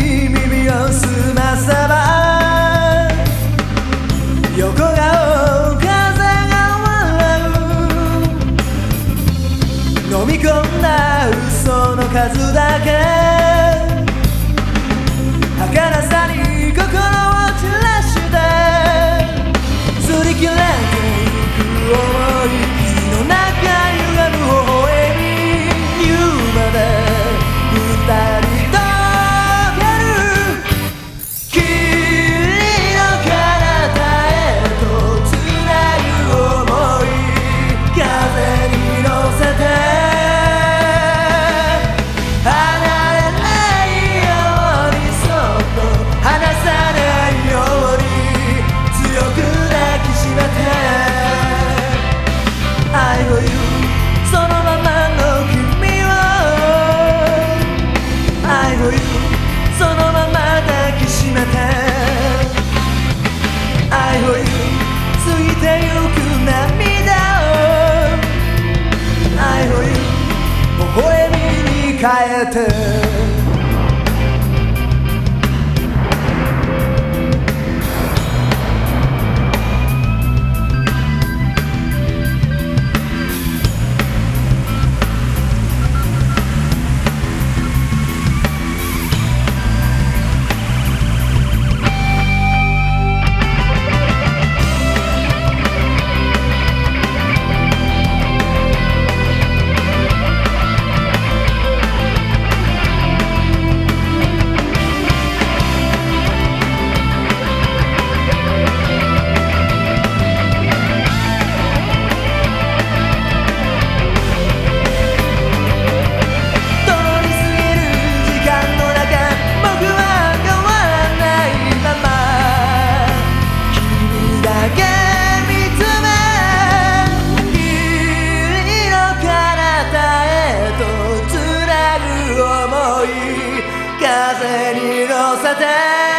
耳を澄ませば。横顔風が笑う。飲み込んだ嘘の数だけ。儚さに day.